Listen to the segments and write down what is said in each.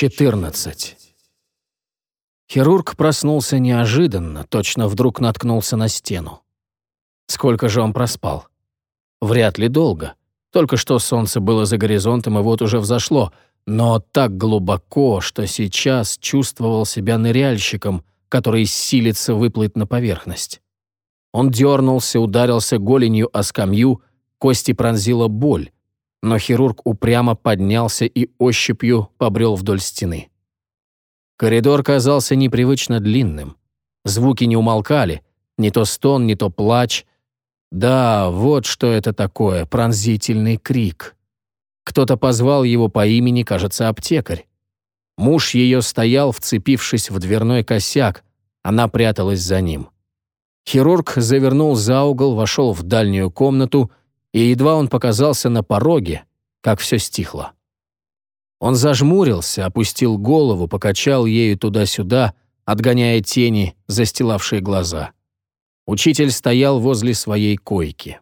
14. Хирург проснулся неожиданно, точно вдруг наткнулся на стену. Сколько же он проспал? Вряд ли долго. Только что солнце было за горизонтом, и вот уже взошло, но так глубоко, что сейчас чувствовал себя ныряльщиком, который силится выплыть на поверхность. Он дернулся, ударился голенью о скамью, кости пронзила боль, но хирург упрямо поднялся и ощупью побрел вдоль стены. Коридор казался непривычно длинным. Звуки не умолкали, не то стон, не то плач. Да, вот что это такое, пронзительный крик. Кто-то позвал его по имени, кажется, аптекарь. Муж ее стоял, вцепившись в дверной косяк, она пряталась за ним. Хирург завернул за угол, вошел в дальнюю комнату и едва он показался на пороге, как все стихло. Он зажмурился, опустил голову, покачал ею туда-сюда, отгоняя тени, застилавшие глаза. Учитель стоял возле своей койки.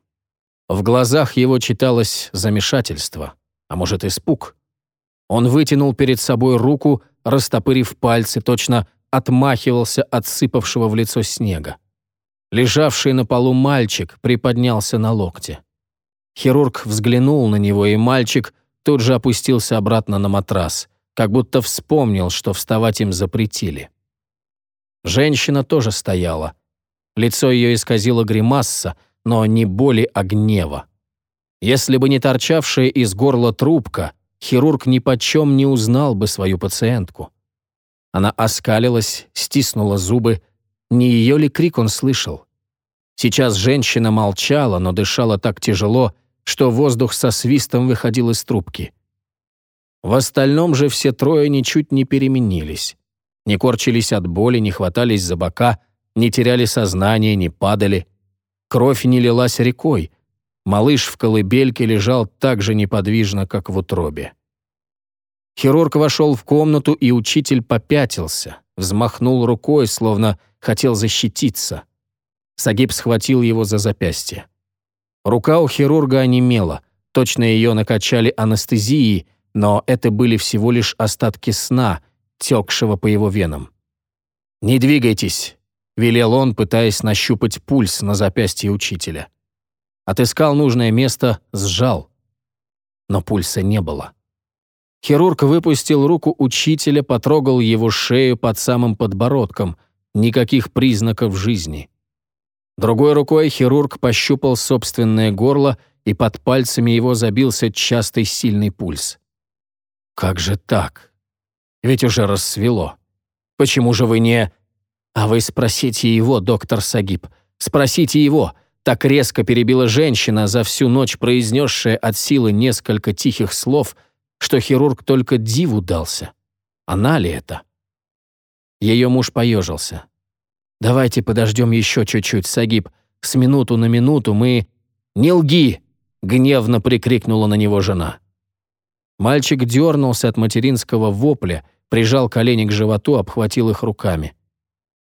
В глазах его читалось замешательство, а может, испуг. Он вытянул перед собой руку, растопырив пальцы, точно отмахивался от сыпавшего в лицо снега. Лежавший на полу мальчик приподнялся на локте. Хирург взглянул на него, и мальчик тут же опустился обратно на матрас, как будто вспомнил, что вставать им запретили. Женщина тоже стояла. Лицо ее исказило гримасса, но не боли, а гнева. Если бы не торчавшая из горла трубка, хирург ни почем не узнал бы свою пациентку. Она оскалилась, стиснула зубы. Не ее ли крик он слышал? Сейчас женщина молчала, но дышала так тяжело, что воздух со свистом выходил из трубки. В остальном же все трое ничуть не переменились. Не корчились от боли, не хватались за бока, не теряли сознание, не падали. Кровь не лилась рекой. Малыш в колыбельке лежал так же неподвижно, как в утробе. Хирург вошел в комнату, и учитель попятился, взмахнул рукой, словно хотел защититься. Сагиб схватил его за запястье. Рука у хирурга онемела, точно ее накачали анестезией, но это были всего лишь остатки сна, текшего по его венам. «Не двигайтесь», — велел он, пытаясь нащупать пульс на запястье учителя. Отыскал нужное место, сжал. Но пульса не было. Хирург выпустил руку учителя, потрогал его шею под самым подбородком. Никаких признаков жизни. Другой рукой хирург пощупал собственное горло, и под пальцами его забился частый сильный пульс. «Как же так? Ведь уже рассвело. Почему же вы не...» «А вы спросите его, доктор Сагиб. Спросите его!» Так резко перебила женщина, за всю ночь произнесшая от силы несколько тихих слов, что хирург только диву дался. Она ли это? Ее муж поежился. Давайте подождем еще чуть-чуть, Сагиб. С минуту на минуту мы... Не лги!» — гневно прикрикнула на него жена. Мальчик дернулся от материнского вопля, прижал колени к животу, обхватил их руками.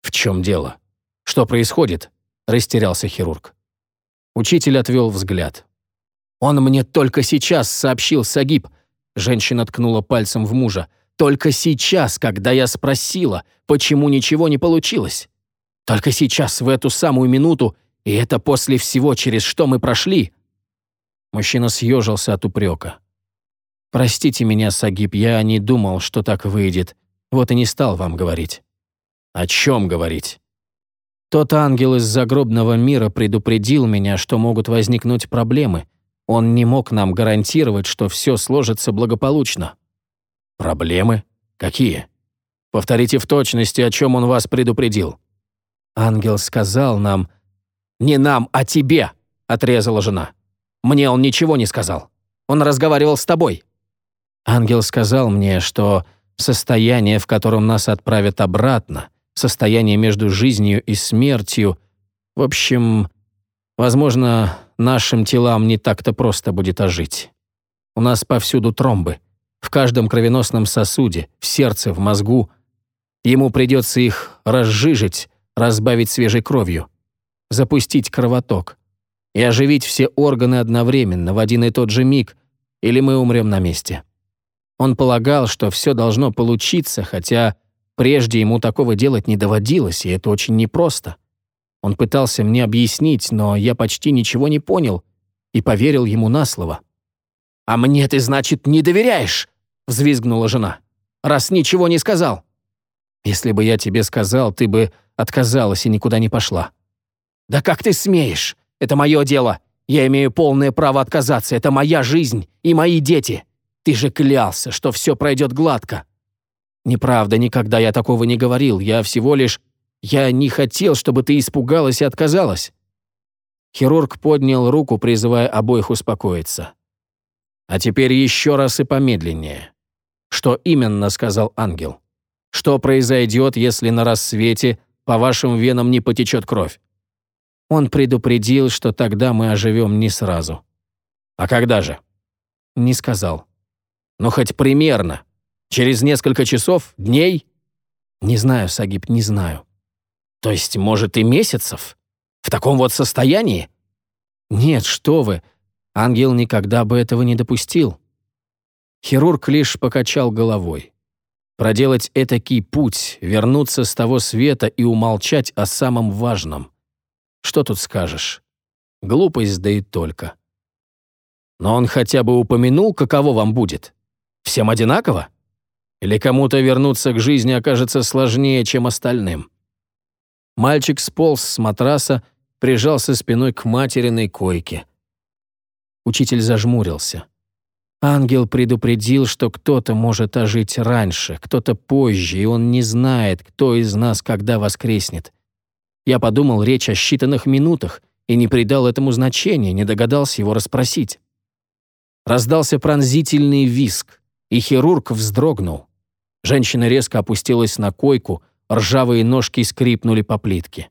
«В чем дело? Что происходит?» — растерялся хирург. Учитель отвел взгляд. «Он мне только сейчас сообщил, Сагиб!» Женщина ткнула пальцем в мужа. «Только сейчас, когда я спросила, почему ничего не получилось. Только сейчас, в эту самую минуту, и это после всего, через что мы прошли...» Мужчина съежился от упрека. «Простите меня, Сагиб, я не думал, что так выйдет. Вот и не стал вам говорить». «О чем говорить?» «Тот ангел из загробного мира предупредил меня, что могут возникнуть проблемы. Он не мог нам гарантировать, что все сложится благополучно». «Проблемы? Какие? Повторите в точности, о чем он вас предупредил». Ангел сказал нам... «Не нам, а тебе!» — отрезала жена. «Мне он ничего не сказал. Он разговаривал с тобой». Ангел сказал мне, что состояние, в котором нас отправят обратно, состояние между жизнью и смертью, в общем, возможно, нашим телам не так-то просто будет ожить. У нас повсюду тромбы. В каждом кровеносном сосуде, в сердце, в мозгу. Ему придется их разжижить, разбавить свежей кровью, запустить кровоток и оживить все органы одновременно в один и тот же миг, или мы умрем на месте. Он полагал, что все должно получиться, хотя прежде ему такого делать не доводилось, и это очень непросто. Он пытался мне объяснить, но я почти ничего не понял и поверил ему на слово. «А мне ты, значит, не доверяешь?» — взвизгнула жена. «Раз ничего не сказал». «Если бы я тебе сказал, ты бы отказалась и никуда не пошла». «Да как ты смеешь? Это мое дело. Я имею полное право отказаться. Это моя жизнь и мои дети. Ты же клялся, что все пройдет гладко». «Неправда, никогда я такого не говорил. Я всего лишь... Я не хотел, чтобы ты испугалась и отказалась». Хирург поднял руку, призывая обоих успокоиться. А теперь еще раз и помедленнее. Что именно сказал ангел? Что произойдет, если на рассвете по вашим венам не потечет кровь? Он предупредил, что тогда мы оживем не сразу. А когда же? Не сказал. Ну, хоть примерно. Через несколько часов, дней? Не знаю, Сагиб, не знаю. То есть, может, и месяцев? В таком вот состоянии? Нет, что вы, Ангел никогда бы этого не допустил. Хирург лишь покачал головой. Проделать этакий путь, вернуться с того света и умолчать о самом важном. Что тут скажешь? Глупость, да и только. Но он хотя бы упомянул, каково вам будет. Всем одинаково? Или кому-то вернуться к жизни окажется сложнее, чем остальным? Мальчик сполз с матраса, прижался спиной к материной койке. Учитель зажмурился. Ангел предупредил, что кто-то может ожить раньше, кто-то позже, и он не знает, кто из нас когда воскреснет. Я подумал, речь о считанных минутах, и не придал этому значения, не догадался его расспросить. Раздался пронзительный виск, и хирург вздрогнул. Женщина резко опустилась на койку, ржавые ножки скрипнули по плитке.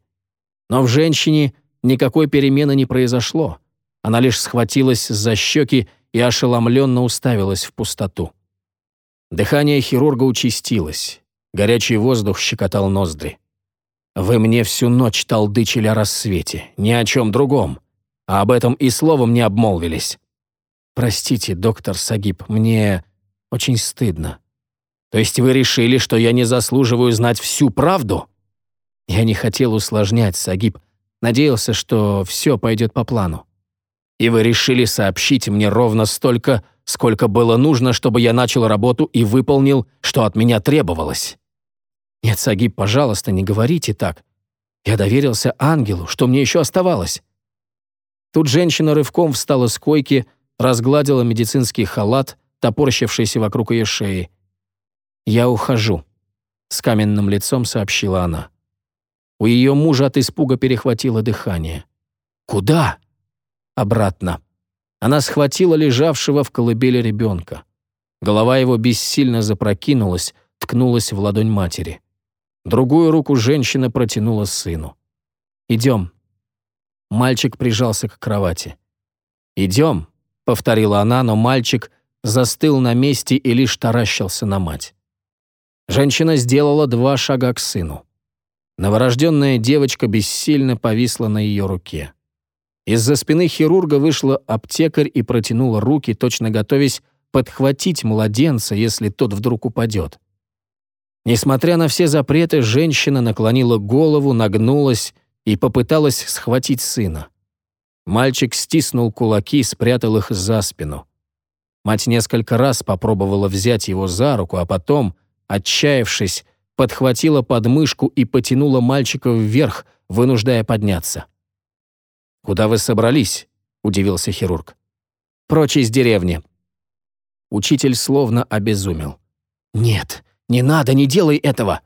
Но в женщине никакой перемены не произошло. Она лишь схватилась за щеки и ошеломленно уставилась в пустоту. Дыхание хирурга участилось. Горячий воздух щекотал ноздри. «Вы мне всю ночь толдычили о рассвете, ни о чем другом, а об этом и словом не обмолвились. Простите, доктор Сагиб, мне очень стыдно. То есть вы решили, что я не заслуживаю знать всю правду?» Я не хотел усложнять, Сагиб. Надеялся, что все пойдет по плану и вы решили сообщить мне ровно столько, сколько было нужно, чтобы я начал работу и выполнил, что от меня требовалось. Нет, Сагиб, пожалуйста, не говорите так. Я доверился ангелу, что мне еще оставалось. Тут женщина рывком встала с койки, разгладила медицинский халат, топорщившийся вокруг ее шеи. «Я ухожу», — с каменным лицом сообщила она. У ее мужа от испуга перехватило дыхание. «Куда?» Обратно. Она схватила лежавшего в колыбели ребенка. Голова его бессильно запрокинулась, ткнулась в ладонь матери. Другую руку женщина протянула сыну. «Идем». Мальчик прижался к кровати. «Идем», — повторила она, но мальчик застыл на месте и лишь таращился на мать. Женщина сделала два шага к сыну. Новорожденная девочка бессильно повисла на ее руке. Из-за спины хирурга вышла аптекарь и протянула руки, точно готовясь подхватить младенца, если тот вдруг упадет. Несмотря на все запреты, женщина наклонила голову, нагнулась и попыталась схватить сына. Мальчик стиснул кулаки, спрятал их за спину. Мать несколько раз попробовала взять его за руку, а потом, отчаявшись, подхватила подмышку и потянула мальчика вверх, вынуждая подняться. «Куда вы собрались?» — удивился хирург. «Прочь из деревни». Учитель словно обезумел. «Нет, не надо, не делай этого!»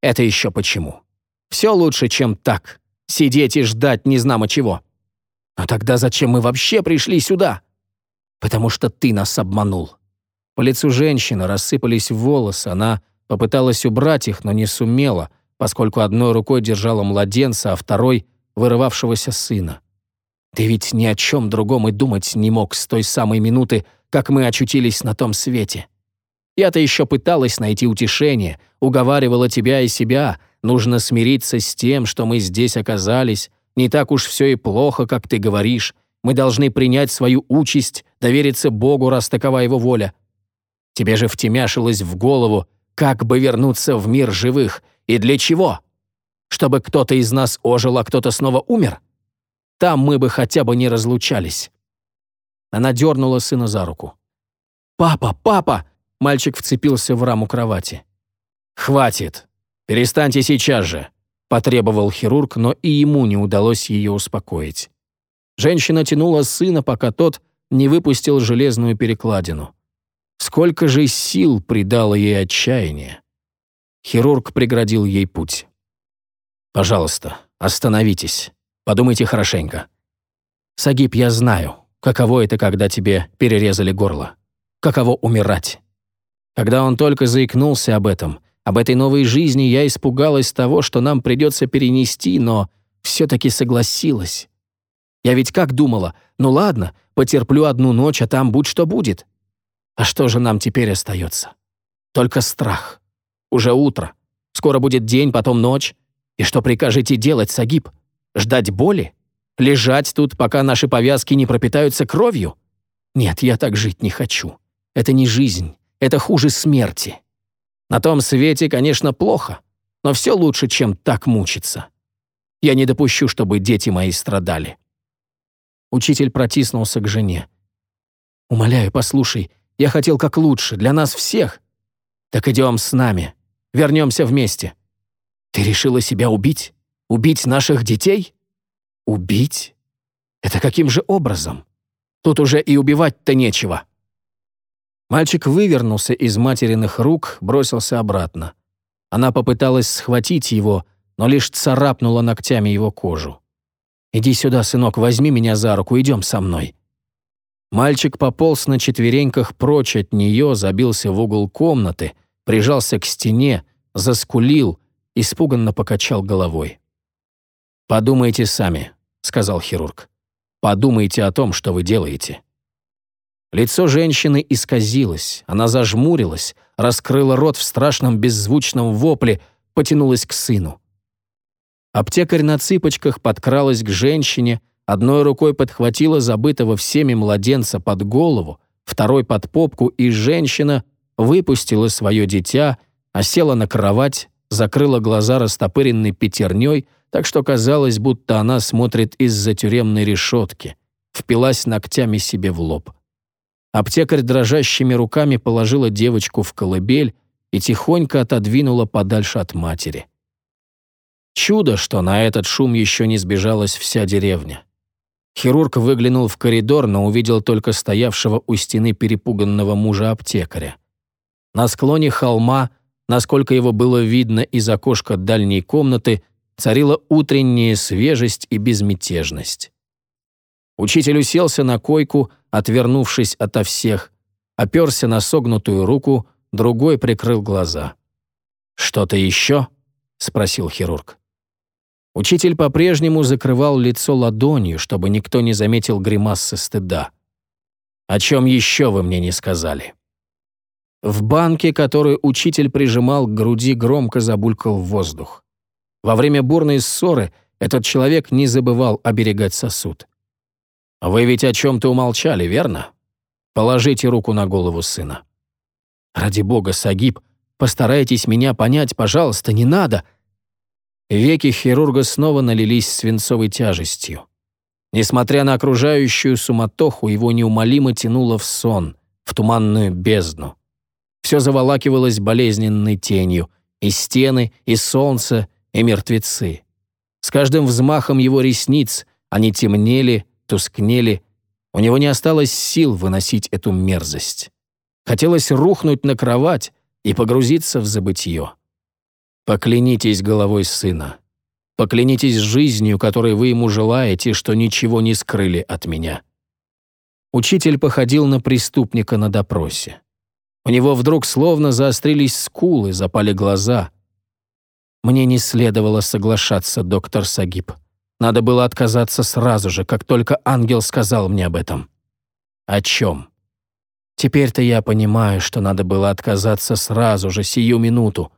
«Это еще почему? Все лучше, чем так. Сидеть и ждать незнамо чего. А тогда зачем мы вообще пришли сюда?» «Потому что ты нас обманул». По лицу женщины рассыпались волосы, она попыталась убрать их, но не сумела, поскольку одной рукой держала младенца, а второй — вырывавшегося сына. Ты ведь ни о чем другом и думать не мог с той самой минуты, как мы очутились на том свете. Я-то еще пыталась найти утешение, уговаривала тебя и себя, нужно смириться с тем, что мы здесь оказались, не так уж все и плохо, как ты говоришь, мы должны принять свою участь, довериться Богу, раз такова его воля. Тебе же втемяшилось в голову, как бы вернуться в мир живых и для чего? Чтобы кто-то из нас ожил, а кто-то снова умер? Там мы бы хотя бы не разлучались». Она дернула сына за руку. «Папа, папа!» Мальчик вцепился в раму кровати. «Хватит! Перестаньте сейчас же!» Потребовал хирург, но и ему не удалось ее успокоить. Женщина тянула сына, пока тот не выпустил железную перекладину. Сколько же сил придало ей отчаяние. Хирург преградил ей путь. «Пожалуйста, остановитесь. Подумайте хорошенько. Сагиб, я знаю, каково это, когда тебе перерезали горло. Каково умирать. Когда он только заикнулся об этом, об этой новой жизни, я испугалась того, что нам придется перенести, но все-таки согласилась. Я ведь как думала, ну ладно, потерплю одну ночь, а там будь что будет. А что же нам теперь остается? Только страх. Уже утро. Скоро будет день, потом ночь. И что прикажете делать, Сагиб? Ждать боли? Лежать тут, пока наши повязки не пропитаются кровью? Нет, я так жить не хочу. Это не жизнь. Это хуже смерти. На том свете, конечно, плохо, но все лучше, чем так мучиться. Я не допущу, чтобы дети мои страдали. Учитель протиснулся к жене. «Умоляю, послушай, я хотел как лучше, для нас всех. Так идем с нами, вернемся вместе. Ты решила себя убить? Убить наших детей? Убить? Это каким же образом? Тут уже и убивать-то нечего». Мальчик вывернулся из материных рук, бросился обратно. Она попыталась схватить его, но лишь царапнула ногтями его кожу. «Иди сюда, сынок, возьми меня за руку, идем со мной». Мальчик пополз на четвереньках прочь от нее, забился в угол комнаты, прижался к стене, заскулил, испуганно покачал головой. «Подумайте сами», — сказал хирург. «Подумайте о том, что вы делаете». Лицо женщины исказилось, она зажмурилась, раскрыла рот в страшном беззвучном вопле, потянулась к сыну. Аптекарь на цыпочках подкралась к женщине, одной рукой подхватила забытого всеми младенца под голову, второй под попку, и женщина выпустила свое дитя, осела на кровать, закрыла глаза растопыренной пятерней, так что казалось, будто она смотрит из-за тюремной решетки, впилась ногтями себе в лоб. Аптекарь дрожащими руками положила девочку в колыбель и тихонько отодвинула подальше от матери. Чудо, что на этот шум еще не сбежалась вся деревня. Хирург выглянул в коридор, но увидел только стоявшего у стены перепуганного мужа аптекаря. На склоне холма, насколько его было видно из окошка дальней комнаты, царила утренняя свежесть и безмятежность. Учитель уселся на койку, отвернувшись ото всех, оперся на согнутую руку, другой прикрыл глаза. «Что-то еще?» — спросил хирург. Учитель по-прежнему закрывал лицо ладонью, чтобы никто не заметил гримасы стыда. «О чем еще вы мне не сказали?» В банке, которую учитель прижимал к груди, громко забулькал воздух. Во время бурной ссоры этот человек не забывал оберегать сосуд. Вы ведь о чем-то умолчали, верно? Положите руку на голову сына. Ради бога, Сагиб, постарайтесь меня понять, пожалуйста, не надо. Веки хирурга снова налились свинцовой тяжестью. Несмотря на окружающую суматоху, его неумолимо тянуло в сон, в туманную бездну. Все заволакивалось болезненной тенью, и стены, и солнце, и мертвецы. С каждым взмахом его ресниц они темнели, тускнели, у него не осталось сил выносить эту мерзость. Хотелось рухнуть на кровать и погрузиться в забытье. Поклянитесь головой сына. Поклянитесь жизнью, которой вы ему желаете, что ничего не скрыли от меня. Учитель походил на преступника на допросе. У него вдруг словно заострились скулы, запали глаза. Мне не следовало соглашаться, доктор Сагиб. Надо было отказаться сразу же, как только ангел сказал мне об этом. О чем? Теперь-то я понимаю, что надо было отказаться сразу же, сию минуту.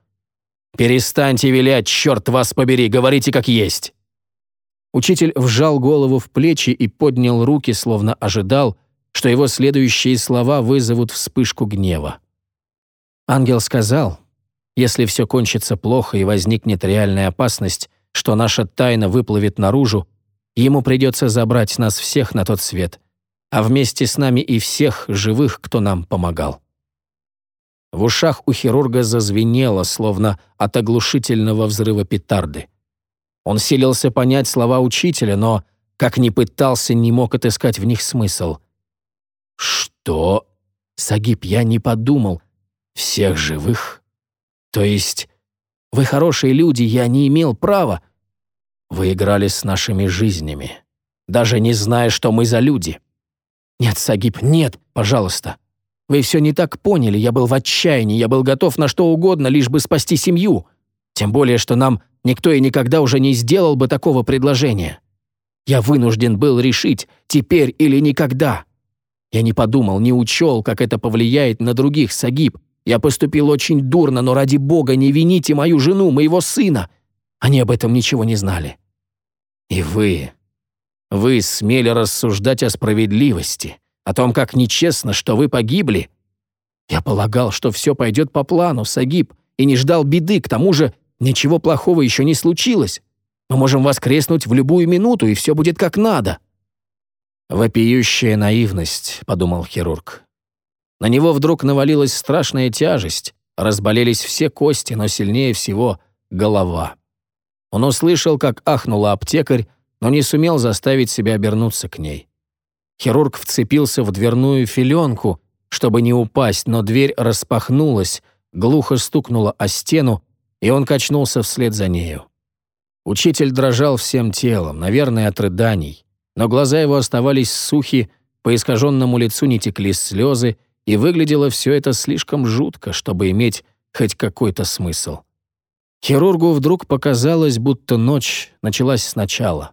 Перестаньте вилять, черт вас побери, говорите как есть. Учитель вжал голову в плечи и поднял руки, словно ожидал, что его следующие слова вызовут вспышку гнева. Ангел сказал, если все кончится плохо и возникнет реальная опасность, что наша тайна выплывет наружу, ему придется забрать нас всех на тот свет, а вместе с нами и всех живых, кто нам помогал. В ушах у хирурга зазвенело, словно от оглушительного взрыва петарды. Он силился понять слова учителя, но, как ни пытался, не мог отыскать в них смысл. «Что?» «Сагиб, я не подумал. Всех живых? То есть, вы хорошие люди, я не имел права. Вы играли с нашими жизнями, даже не зная, что мы за люди. Нет, Сагиб, нет, пожалуйста. Вы все не так поняли, я был в отчаянии, я был готов на что угодно, лишь бы спасти семью. Тем более, что нам никто и никогда уже не сделал бы такого предложения. Я вынужден был решить, теперь или никогда. Я не подумал, не учел, как это повлияет на других, Сагиб. Я поступил очень дурно, но ради бога не вините мою жену, моего сына. Они об этом ничего не знали. И вы, вы смели рассуждать о справедливости, о том, как нечестно, что вы погибли. Я полагал, что все пойдет по плану, Сагиб, и не ждал беды, к тому же ничего плохого еще не случилось. Мы можем воскреснуть в любую минуту, и все будет как надо». «Вопиющая наивность», — подумал хирург. На него вдруг навалилась страшная тяжесть, разболелись все кости, но сильнее всего — голова. Он услышал, как ахнула аптекарь, но не сумел заставить себя обернуться к ней. Хирург вцепился в дверную филенку, чтобы не упасть, но дверь распахнулась, глухо стукнула о стену, и он качнулся вслед за нею. Учитель дрожал всем телом, наверное, от рыданий, но глаза его оставались сухи, по искаженному лицу не текли слезы, и выглядело все это слишком жутко, чтобы иметь хоть какой-то смысл. Хирургу вдруг показалось, будто ночь началась сначала.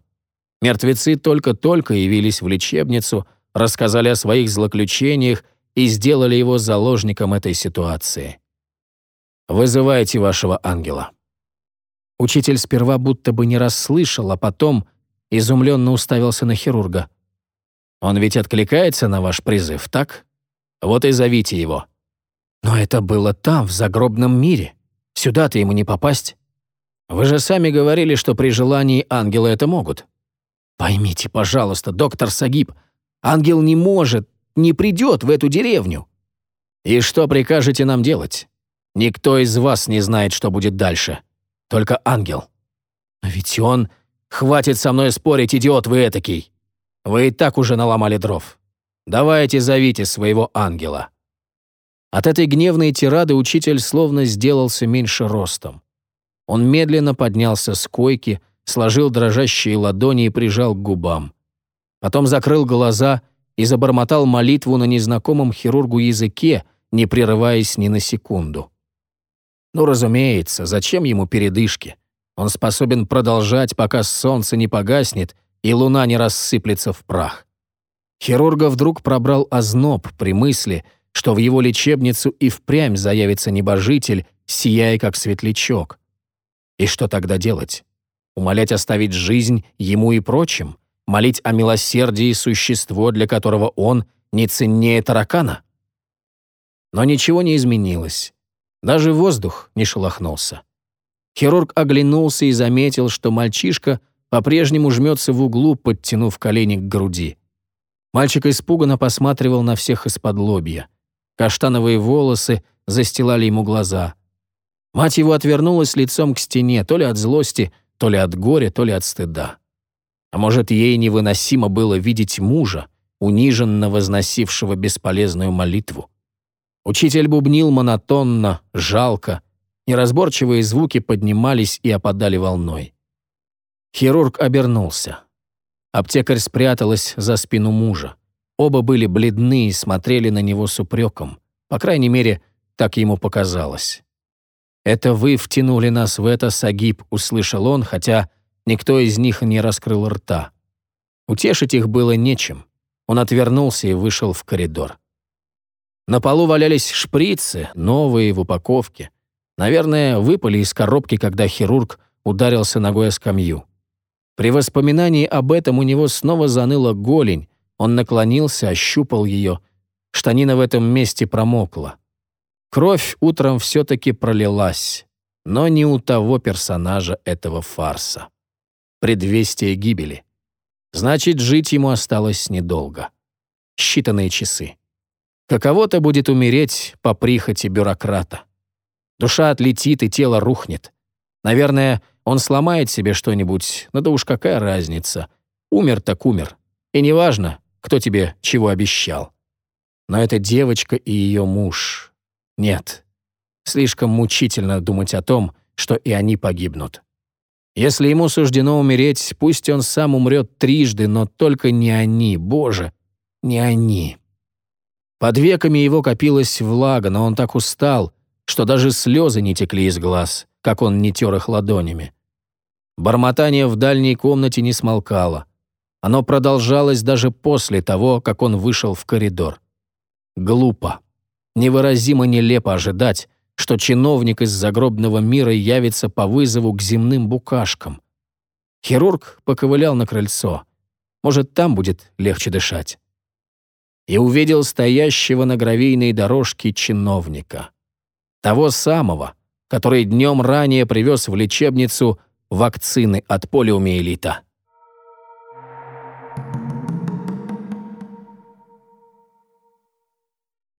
Мертвецы только-только явились в лечебницу, рассказали о своих злоключениях и сделали его заложником этой ситуации. «Вызывайте вашего ангела». Учитель сперва будто бы не расслышал, а потом изумленно уставился на хирурга. «Он ведь откликается на ваш призыв, так? Вот и зовите его». «Но это было там, в загробном мире. Сюда-то ему не попасть. Вы же сами говорили, что при желании ангелы это могут». Поймите, пожалуйста, доктор Сагиб, ангел не может, не придет в эту деревню. И что прикажете нам делать? Никто из вас не знает, что будет дальше. Только ангел. Но ведь он... Хватит со мной спорить, идиот вы этакий. Вы и так уже наломали дров. Давайте зовите своего ангела». От этой гневной тирады учитель словно сделался меньше ростом. Он медленно поднялся с койки, сложил дрожащие ладони и прижал к губам. Потом закрыл глаза и забормотал молитву на незнакомом хирургу языке, не прерываясь ни на секунду. Ну, разумеется, зачем ему передышки? Он способен продолжать, пока солнце не погаснет и луна не рассыплется в прах. Хирурга вдруг пробрал озноб при мысли, что в его лечебницу и впрямь заявится небожитель, сияя как светлячок. И что тогда делать? умолять оставить жизнь ему и прочим, молить о милосердии существо, для которого он не ценнее таракана. Но ничего не изменилось. Даже воздух не шелохнулся. Хирург оглянулся и заметил, что мальчишка по-прежнему жмется в углу, подтянув колени к груди. Мальчик испуганно посматривал на всех из-под лобья. Каштановые волосы застилали ему глаза. Мать его отвернулась лицом к стене, то ли от злости, то ли от горя, то ли от стыда. А может, ей невыносимо было видеть мужа, униженно возносившего бесполезную молитву. Учитель бубнил монотонно, жалко, неразборчивые звуки поднимались и опадали волной. Хирург обернулся. Аптекарь спряталась за спину мужа. Оба были бледны и смотрели на него с упреком. По крайней мере, так ему показалось. «Это вы втянули нас в это, Сагиб», — услышал он, хотя никто из них не раскрыл рта. Утешить их было нечем. Он отвернулся и вышел в коридор. На полу валялись шприцы, новые, в упаковке. Наверное, выпали из коробки, когда хирург ударился ногой о скамью. При воспоминании об этом у него снова заныла голень, он наклонился, ощупал ее. Штанина в этом месте промокла. Кровь утром все-таки пролилась, но не у того персонажа этого фарса. Предвестие гибели. Значит, жить ему осталось недолго. Считанные часы. Каково-то будет умереть по прихоти бюрократа. Душа отлетит, и тело рухнет. Наверное, он сломает себе что-нибудь, но да уж какая разница. Умер так умер. И неважно, кто тебе чего обещал. Но эта девочка и ее муж. Нет. Слишком мучительно думать о том, что и они погибнут. Если ему суждено умереть, пусть он сам умрет трижды, но только не они, Боже, не они. Под веками его копилась влага, но он так устал, что даже слезы не текли из глаз, как он не тер их ладонями. Бормотание в дальней комнате не смолкало. Оно продолжалось даже после того, как он вышел в коридор. Глупо. Невыразимо нелепо ожидать, что чиновник из загробного мира явится по вызову к земным букашкам. Хирург поковылял на крыльцо. Может, там будет легче дышать. И увидел стоящего на гравийной дорожке чиновника. Того самого, который днем ранее привез в лечебницу вакцины от полиомиелита.